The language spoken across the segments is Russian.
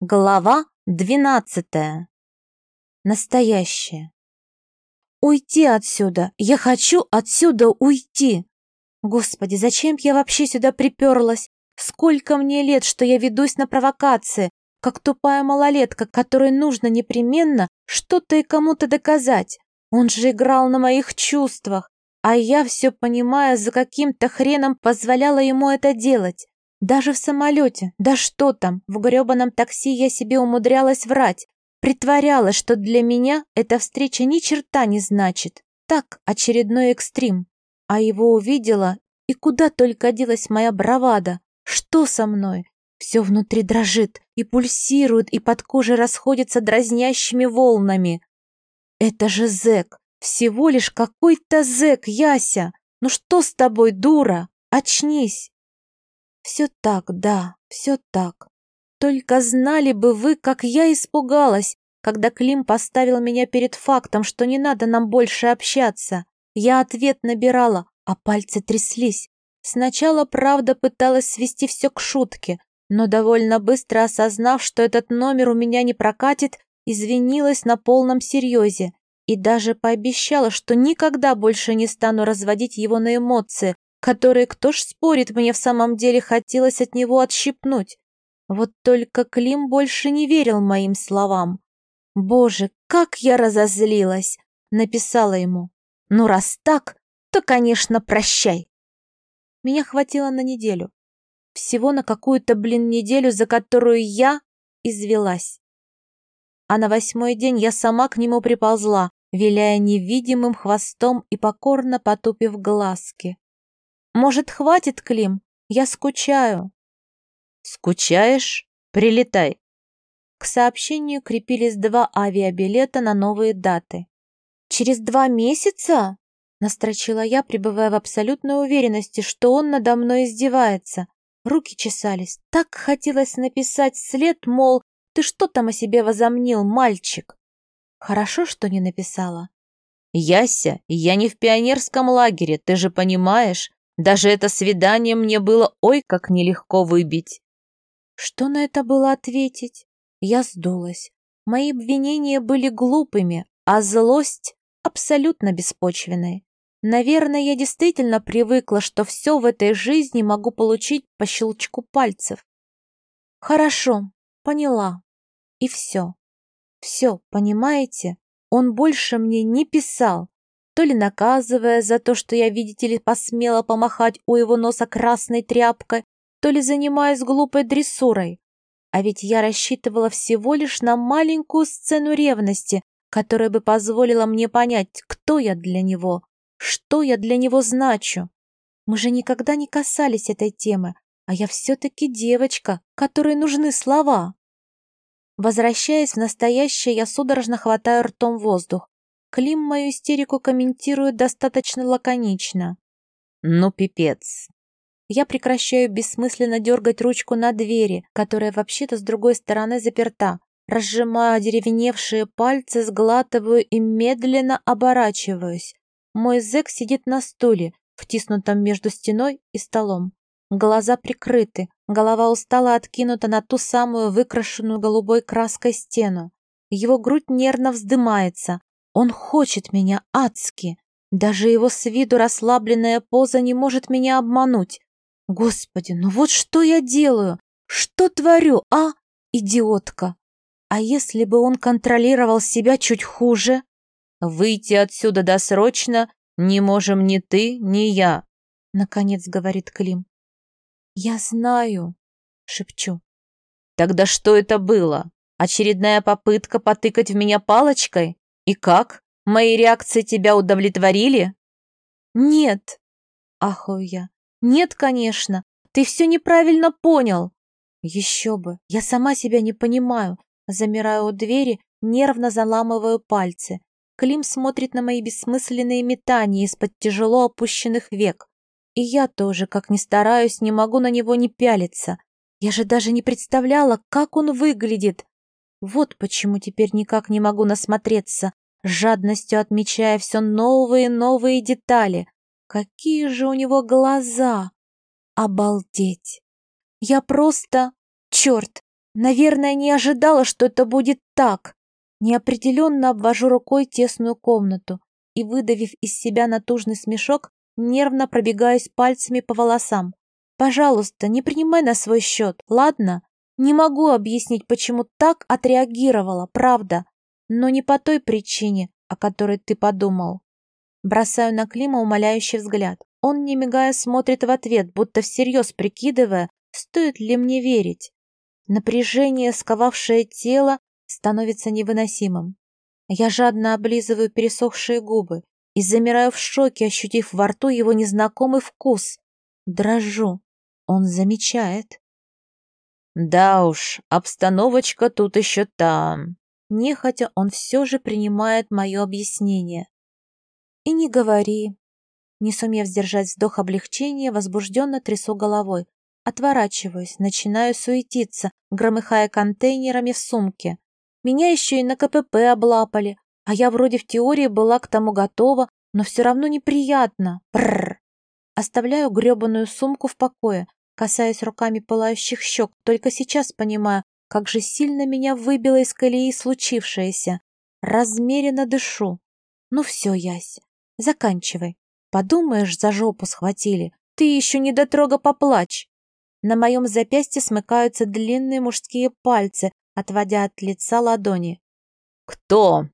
Глава двенадцатая. Настоящее. Уйти отсюда! Я хочу отсюда уйти! Господи, зачем я вообще сюда приперлась? Сколько мне лет, что я ведусь на провокации, как тупая малолетка, которой нужно непременно что-то и кому-то доказать. Он же играл на моих чувствах, а я все понимая, за каким-то хреном позволяла ему это делать. Даже в самолете, да что там, в гребаном такси я себе умудрялась врать. Притворялась, что для меня эта встреча ни черта не значит. Так, очередной экстрим. А его увидела, и куда только делась моя бравада. Что со мной? Все внутри дрожит и пульсирует, и под кожей расходится дразнящими волнами. Это же зэк, всего лишь какой-то зэк, Яся. Ну что с тобой, дура? Очнись. Все так, да, все так. Только знали бы вы, как я испугалась, когда Клим поставил меня перед фактом, что не надо нам больше общаться. Я ответ набирала, а пальцы тряслись. Сначала, правда, пыталась свести все к шутке, но довольно быстро осознав, что этот номер у меня не прокатит, извинилась на полном серьезе и даже пообещала, что никогда больше не стану разводить его на эмоции, которые, кто ж спорит, мне в самом деле хотелось от него отщипнуть. Вот только Клим больше не верил моим словам. «Боже, как я разозлилась!» — написала ему. «Ну, раз так, то, конечно, прощай». Меня хватило на неделю. Всего на какую-то, блин, неделю, за которую я извелась. А на восьмой день я сама к нему приползла, виляя невидимым хвостом и покорно потупив глазки. Может, хватит, Клим? Я скучаю. Скучаешь? Прилетай. К сообщению крепились два авиабилета на новые даты. Через два месяца? Настрочила я, пребывая в абсолютной уверенности, что он надо мной издевается. Руки чесались. Так хотелось написать след, мол, ты что там о себе возомнил, мальчик? Хорошо, что не написала. Яся, я не в пионерском лагере, ты же понимаешь? Даже это свидание мне было ой как нелегко выбить. Что на это было ответить? Я сдулась. Мои обвинения были глупыми, а злость абсолютно беспочвенной. Наверное, я действительно привыкла, что все в этой жизни могу получить по щелчку пальцев. Хорошо, поняла. И все. Все, понимаете? Он больше мне не писал, то ли наказывая за то, что я, видите ли, посмела помахать у его носа красной тряпкой, то ли занимаясь глупой дрессурой. А ведь я рассчитывала всего лишь на маленькую сцену ревности, которая бы позволила мне понять, кто я для него, что я для него значу. Мы же никогда не касались этой темы, а я все-таки девочка, которой нужны слова. Возвращаясь в настоящее, я судорожно хватаю ртом воздух. Клим мою истерику комментирует достаточно лаконично. «Ну, пипец». Я прекращаю бессмысленно дергать ручку на двери, которая вообще-то с другой стороны заперта. Разжимаю одеревеневшие пальцы, сглатываю и медленно оборачиваюсь. Мой зэк сидит на стуле, втиснутом между стеной и столом. Глаза прикрыты, голова устала откинута на ту самую выкрашенную голубой краской стену. Его грудь нервно вздымается, он хочет меня адски. Даже его с виду расслабленная поза не может меня обмануть. Господи, ну вот что я делаю? Что творю, а, идиотка? А если бы он контролировал себя чуть хуже? Выйти отсюда досрочно не можем ни ты, ни я, наконец говорит Клим. Я знаю, шепчу. Тогда что это было? Очередная попытка потыкать в меня палочкой? «И как? Мои реакции тебя удовлетворили?» «Нет», — ахаю я. «Нет, конечно. Ты все неправильно понял». «Еще бы. Я сама себя не понимаю». Замираю у двери, нервно заламываю пальцы. Клим смотрит на мои бессмысленные метания из-под тяжело опущенных век. И я тоже, как ни стараюсь, не могу на него не пялиться. Я же даже не представляла, как он выглядит. Вот почему теперь никак не могу насмотреться, жадностью отмечая все новые и новые детали. Какие же у него глаза! Обалдеть! Я просто... Черт! Наверное, не ожидала, что это будет так. Неопределенно обвожу рукой тесную комнату и, выдавив из себя натужный смешок, нервно пробегаюсь пальцами по волосам. «Пожалуйста, не принимай на свой счет, ладно? Не могу объяснить, почему так отреагировала, правда, но не по той причине, о которой ты подумал». Бросаю на Клима умоляющий взгляд. Он, не мигая, смотрит в ответ, будто всерьез прикидывая, стоит ли мне верить. Напряжение, сковавшее тело, становится невыносимым. Я жадно облизываю пересохшие губы и замираю в шоке, ощутив во рту его незнакомый вкус. Дрожу. Он замечает. Да уж, обстановочка тут еще там. Нехотя он все же принимает мое объяснение. И не говори. Не сумев сдержать вздох облегчения, возбужденно трясу головой. Отворачиваюсь, начинаю суетиться, громыхая контейнерами в сумке. Меня еще и на КПП облапали, а я вроде в теории была к тому готова, но все равно неприятно. Бррр. Оставляю гребаную сумку в покое, касаясь руками пылающих щек, только сейчас понимаю, как же сильно меня выбило из колеи случившееся. Размеренно дышу. Ну все, Ясь, заканчивай. Подумаешь, за жопу схватили. Ты еще не дотрога поплачь. На моем запястье смыкаются длинные мужские пальцы, отводя от лица ладони. «Кто?»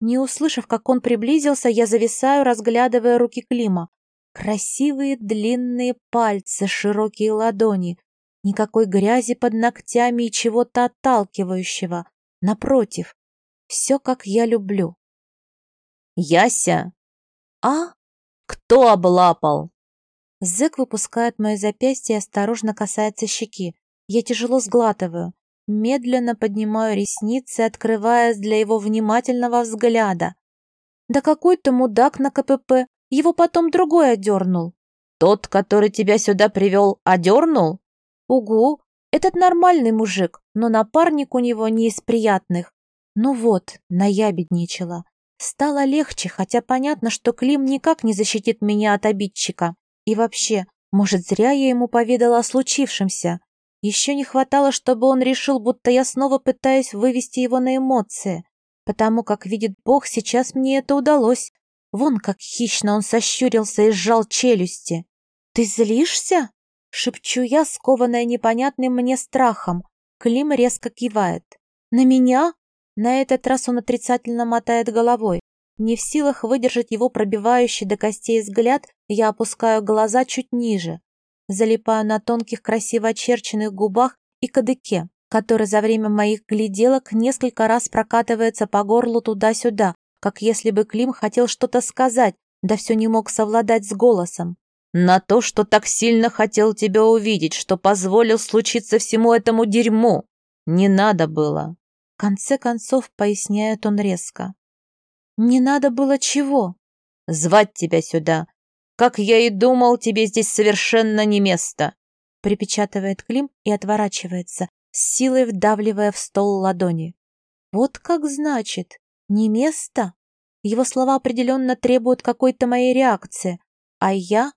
Не услышав, как он приблизился, я зависаю, разглядывая руки Клима. Красивые длинные пальцы, широкие ладони. Никакой грязи под ногтями и чего-то отталкивающего. Напротив, все, как я люблю. «Яся!» «А?» «Кто облапал?» Зэк выпускает мое запястье и осторожно касается щеки. Я тяжело сглатываю. Медленно поднимаю ресницы, открываясь для его внимательного взгляда. Да какой-то мудак на КПП. Его потом другой одернул. Тот, который тебя сюда привел, одернул? Угу, этот нормальный мужик, но напарник у него не из приятных. Ну вот, наябедничала. Стало легче, хотя понятно, что Клим никак не защитит меня от обидчика. И вообще, может, зря я ему поведала о случившемся. Еще не хватало, чтобы он решил, будто я снова пытаюсь вывести его на эмоции. Потому как, видит Бог, сейчас мне это удалось. Вон как хищно он сощурился и сжал челюсти. «Ты злишься?» — шепчу я, скованная непонятным мне страхом. Клим резко кивает. «На меня?» На этот раз он отрицательно мотает головой. Не в силах выдержать его пробивающий до костей взгляд, я опускаю глаза чуть ниже залипаю на тонких красиво очерченных губах и кадыке, который за время моих гляделок несколько раз прокатывается по горлу туда-сюда, как если бы Клим хотел что-то сказать, да все не мог совладать с голосом. «На то, что так сильно хотел тебя увидеть, что позволил случиться всему этому дерьму. Не надо было». В конце концов, поясняет он резко. «Не надо было чего?» «Звать тебя сюда, как я и думал, тебе здесь совершенно не место!» Припечатывает Клим и отворачивается, с силой вдавливая в стол ладони. «Вот как значит, не место?» Его слова определенно требуют какой-то моей реакции. А я?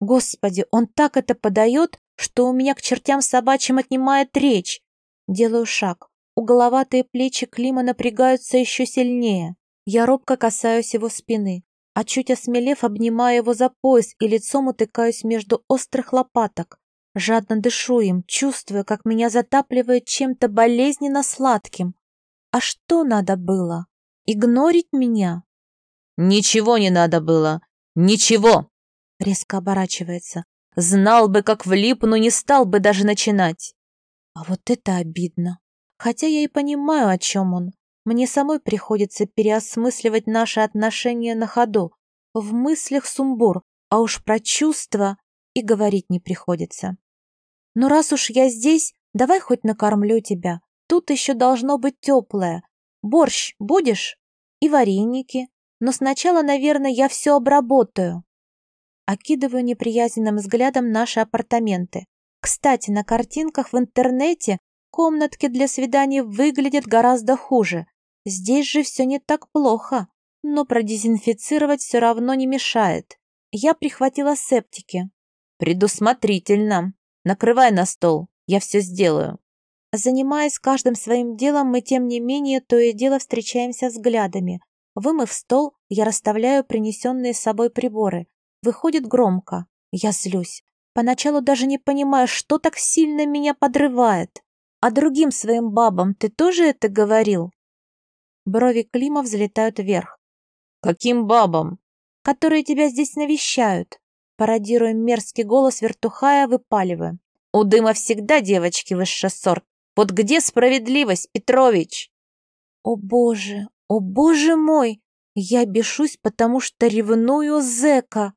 Господи, он так это подает, что у меня к чертям собачьим отнимает речь. Делаю шаг. Уголоватые плечи Клима напрягаются еще сильнее. Я робко касаюсь его спины а чуть осмелев, обнимаю его за пояс и лицом утыкаюсь между острых лопаток. Жадно дышу им, чувствуя, как меня затапливает чем-то болезненно сладким. А что надо было? Игнорить меня? Ничего не надо было. Ничего. Резко оборачивается. Знал бы, как влипну, не стал бы даже начинать. А вот это обидно. Хотя я и понимаю, о чем он. Мне самой приходится переосмысливать наши отношения на ходу. В мыслях сумбур, а уж про чувства и говорить не приходится. Но раз уж я здесь, давай хоть накормлю тебя. Тут еще должно быть теплое. Борщ будешь? И вареники. Но сначала, наверное, я все обработаю. Окидываю неприязненным взглядом наши апартаменты. Кстати, на картинках в интернете комнатки для свиданий выглядят гораздо хуже. Здесь же все не так плохо, но продезинфицировать все равно не мешает. Я прихватила септики. Предусмотрительно. Накрывай на стол, я все сделаю. Занимаясь каждым своим делом, мы, тем не менее, то и дело встречаемся взглядами. Вымыв стол, я расставляю принесенные с собой приборы. Выходит громко. Я злюсь. Поначалу даже не понимаю, что так сильно меня подрывает. А другим своим бабам ты тоже это говорил? Брови Клима взлетают вверх. Каким бабам? Которые тебя здесь навещают. Пародируя мерзкий голос вертухая, выпаливаю. У дыма всегда девочки высший сорт. Вот где справедливость, Петрович? О боже, о боже мой! Я бешусь, потому что ревную зэка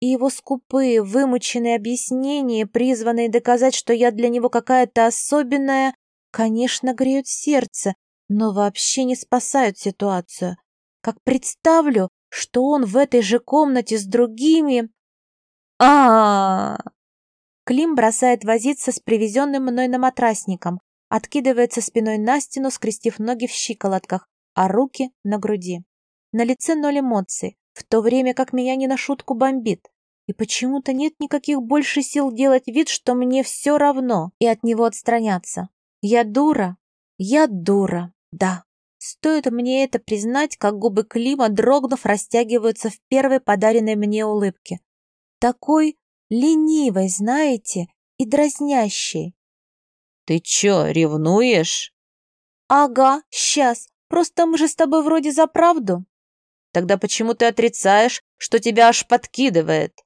и его скупые, вымученные объяснения, призванные доказать, что я для него какая-то особенная, конечно, греют сердце, но вообще не спасают ситуацию. Как представлю, что он в этой же комнате с другими... а, -а, -а, Клим бросает возиться с привезенным мной на матрасником, откидывается спиной на стену, скрестив ноги в щиколотках, а руки на груди. На лице ноль эмоций, в то время как меня не на шутку бомбит. И почему-то нет никаких больше сил делать вид, что мне все равно, и от него отстраняться. Я дура, я дура, да. Стоит мне это признать, как губы Клима, дрогнув, растягиваются в первой подаренной мне улыбке. Такой ленивой, знаете, и дразнящей. «Ты чё, ревнуешь?» «Ага, сейчас. Просто мы же с тобой вроде за правду». Тогда почему ты отрицаешь, что тебя аж подкидывает?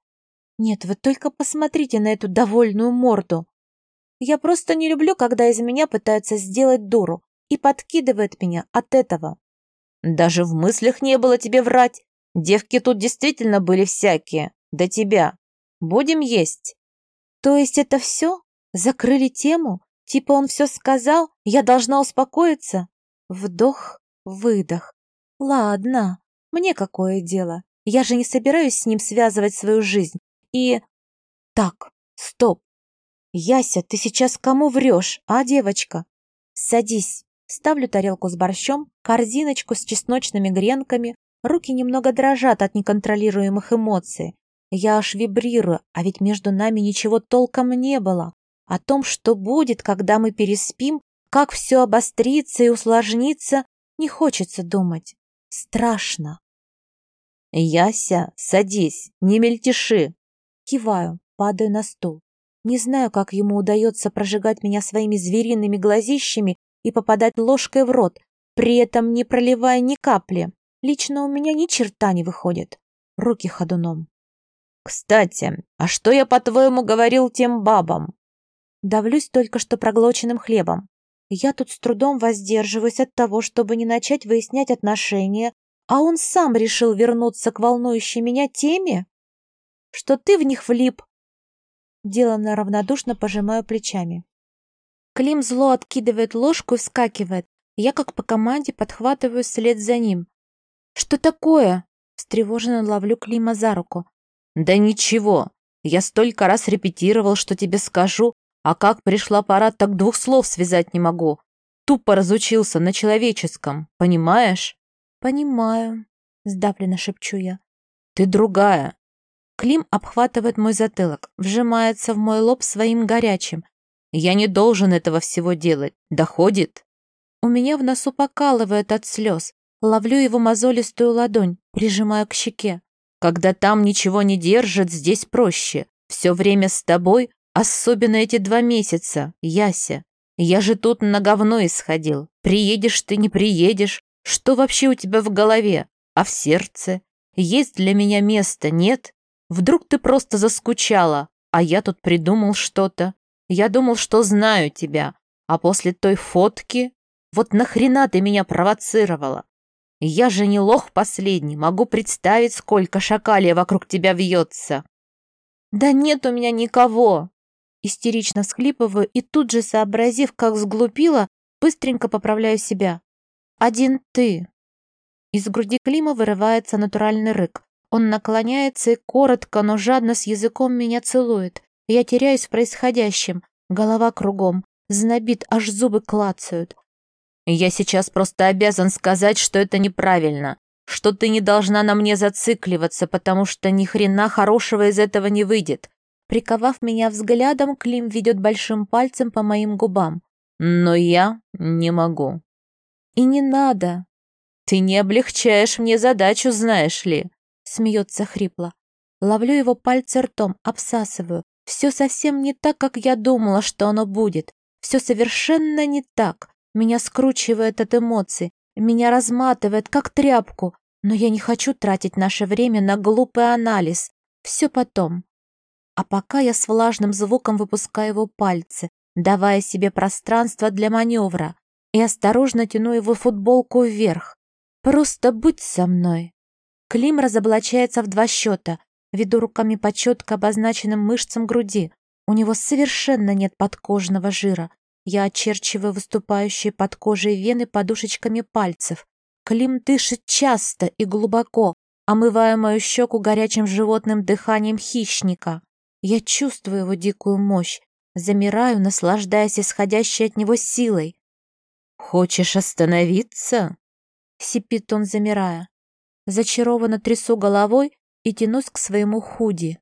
Нет, вы только посмотрите на эту довольную морду. Я просто не люблю, когда из меня пытаются сделать дуру и подкидывает меня от этого. Даже в мыслях не было тебе врать. Девки тут действительно были всякие. До тебя. Будем есть. То есть это все? Закрыли тему? Типа он все сказал, я должна успокоиться? Вдох, выдох. Ладно, мне какое дело? Я же не собираюсь с ним связывать свою жизнь. И... Так, стоп. Яся, ты сейчас кому врешь, а, девочка? Садись. Ставлю тарелку с борщом, корзиночку с чесночными гренками. Руки немного дрожат от неконтролируемых эмоций. Я аж вибрирую, а ведь между нами ничего толком не было. О том, что будет, когда мы переспим, как все обострится и усложнится, не хочется думать. Страшно. «Яся, садись, не мельтеши!» Киваю, падаю на стул. Не знаю, как ему удается прожигать меня своими звериными глазищами и попадать ложкой в рот, при этом не проливая ни капли. Лично у меня ни черта не выходит. Руки ходуном. «Кстати, а что я, по-твоему, говорил тем бабам?» Давлюсь только что проглоченным хлебом. Я тут с трудом воздерживаюсь от того, чтобы не начать выяснять отношения, а он сам решил вернуться к волнующей меня теме? Что ты в них влип? Деланно равнодушно пожимаю плечами. Клим зло откидывает ложку и вскакивает. Я, как по команде, подхватываю след за ним. «Что такое?» Встревоженно ловлю Клима за руку. «Да ничего. Я столько раз репетировал, что тебе скажу, а как пришла пора, так двух слов связать не могу. Тупо разучился на человеческом, понимаешь? Понимаю, сдавленно шепчу я. Ты другая. Клим обхватывает мой затылок, вжимается в мой лоб своим горячим. Я не должен этого всего делать. Доходит? У меня в носу покалывает от слез. Ловлю его мозолистую ладонь, прижимаю к щеке. Когда там ничего не держит, здесь проще. Все время с тобой, Особенно эти два месяца, Яся. Я же тут на говно исходил. Приедешь ты, не приедешь. Что вообще у тебя в голове? А в сердце? Есть для меня место, нет? Вдруг ты просто заскучала, а я тут придумал что-то. Я думал, что знаю тебя. А после той фотки... Вот нахрена ты меня провоцировала? Я же не лох последний, могу представить, сколько шакалия вокруг тебя вьется. Да нет у меня никого, Истерично всхлипываю и тут же, сообразив, как сглупила, быстренько поправляю себя. «Один ты!» Из груди Клима вырывается натуральный рык. Он наклоняется и коротко, но жадно с языком меня целует. Я теряюсь в происходящем. Голова кругом. Знобит, аж зубы клацают. «Я сейчас просто обязан сказать, что это неправильно. Что ты не должна на мне зацикливаться, потому что ни хрена хорошего из этого не выйдет. Приковав меня взглядом, Клим ведет большим пальцем по моим губам. но я не могу. И не надо. Ты не облегчаешь мне задачу, знаешь ли. Смеется хрипло. Ловлю его пальцы ртом, обсасываю. Все совсем не так, как я думала, что оно будет. Все совершенно не так. Меня скручивает от эмоций. Меня разматывает, как тряпку. Но я не хочу тратить наше время на глупый анализ. Все потом. А пока я с влажным звуком выпускаю его пальцы, давая себе пространство для маневра, и осторожно тяну его футболку вверх. «Просто будь со мной!» Клим разоблачается в два счета, веду руками по четко обозначенным мышцам груди. У него совершенно нет подкожного жира. Я очерчиваю выступающие под кожей вены подушечками пальцев. Клим дышит часто и глубоко, омывая мою щеку горячим животным дыханием хищника. Я чувствую его дикую мощь, замираю, наслаждаясь исходящей от него силой. «Хочешь остановиться?» — сипит он, замирая. Зачарованно трясу головой и тянусь к своему худи.